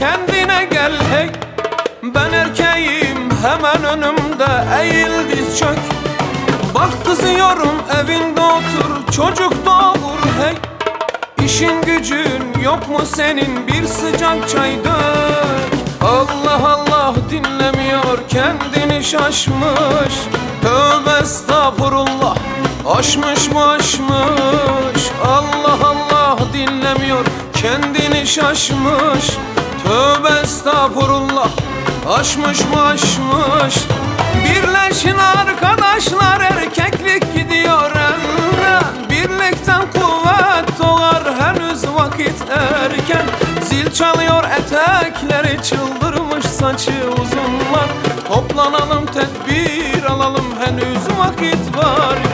kendine gel hey. Ben erkeğim hemen önümde eğil diz çök. Bak kızıyorum evinde otur çocuk doğur hey. İşin gücün yok mu senin bir sıcak çay dök Allah Allah dinlemiyor kendini şaşmış. Tövbe estağfurullah aşmış mı aşmış? Allah şaşmış Tövbe estağfurullah. Aşmış mı aşmış Birleşin arkadaşlar erkeklik gidiyor elden Birlikten kuvvet doğar henüz vakit erken. Zil çalıyor etekleri çıldırmış saçı uzunlar. Toplanalım tedbir alalım henüz vakit varken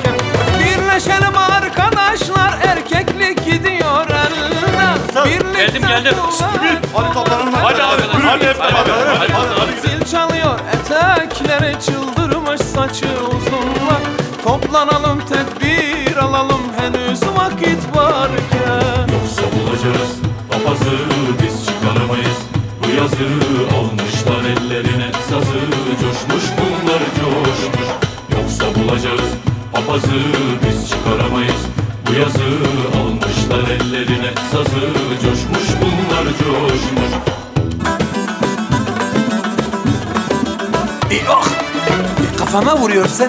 Geldim, geldim. Hadi toplanalım. Hadi abi. Hadi hep beraber. Hadi, hadi, hadi. Zil çalıyor etekleri çıldırmış saçı uzunlar Toplanalım tedbir alalım henüz vakit varken Yoksa bulacağız papazı biz çıkaramayız Bu yazı almışlar ellerine sazı Coşmuş bunlar coşmuş Yoksa bulacağız papazı biz çıkaramayız sazı Coşmuş bunlar coşmuş Yok. Kafama vuruyorsun.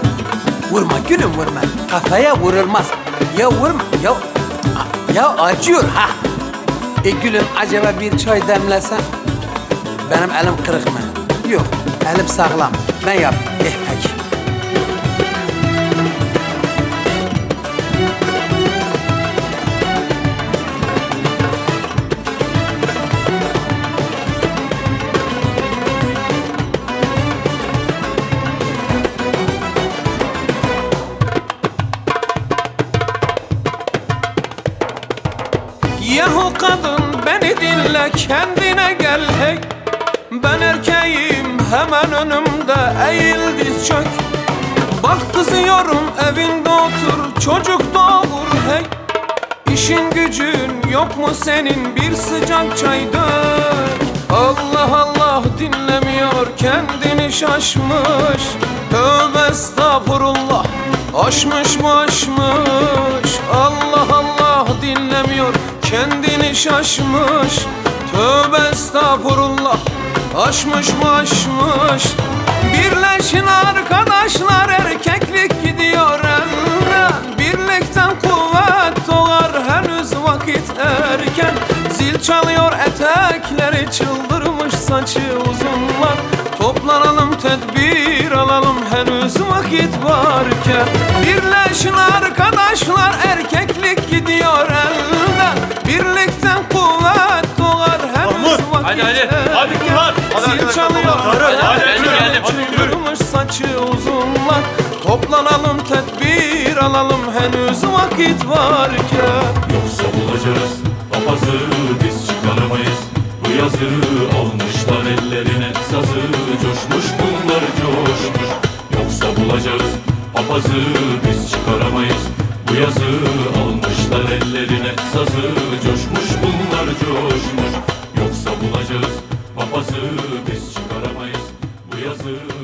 Vurma gülüm vurma. Kafaya vurulmaz. Ya vurma. Ya, ya acıyor ha. E gülüm acaba bir çay demlesen? Benim elim kırık mı? Yok. Elim sağlam. Ben yap. Eh peki. Yahu kadın beni dinle kendine gel hey. Ben erkeğim hemen önümde eğil diz çök. Bak kızıyorum evinde otur çocuk doğur hey. İşin gücün yok mu senin bir sıcak çay dök. Allah Allah dinlemiyor kendini şaşmış. Tövbe estağfurullah aşmış mı aşmış? Allah Allah dinlemiyor kendini şaşmış Tövbe estağfurullah. Aşmış mı aşmış Birleşin arkadaşlar erkeklik gidiyor elden Birlikten kuvvet doğar henüz vakit erken. Zil çalıyor etekleri çıldırmış saçı uzunlar. Toplanalım tedbir alalım henüz vakit varken. Birleşin arkadaşlar erkeklik gidiyor kuvvet doğar henüz Mahmut, vakit. Hadi, hadi. Hadi. Hadi Zil çalıyor. Hadi, hadi, çıldırmış saçı uzunlar. Toplanalım tedbir alalım. Henüz vakit varken. Yoksa bulacağız papazı biz çıkaramayız. Bu yazı almışlar ellerine sazı Coşmuş bunlar coşmuş. Yoksa bulacağız papazı biz çıkaramayız. Bu yazı feels blue.